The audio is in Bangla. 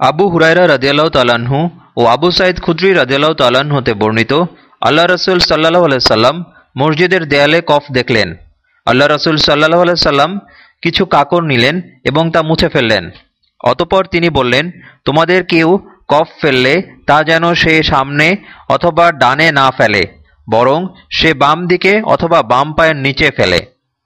আবু হুরাইরা রাজিয়াল্লাহ তালাহু ও আবু সাইদ খুদ্রি রাজিয়াল্লাহ তালাহ্ন হতে বর্ণিত, আল্লাহ রসুল সাল্লাহ সাল্লাম মসজিদের দেয়ালে কফ দেখলেন। আল্লাহ রসুল সাল্লাহ সাল্লাম কিছু কাকর নিলেন এবং তা মুছে ফেললেন। অতপর তিনি বললেন, তোমাদের কেউ কফ ফেললে তা যেন সে সামনে অথবা ডানে না ফেলে, বরং সে বাম দিকে অথবা বাম পায়ের নিচে ফেলে।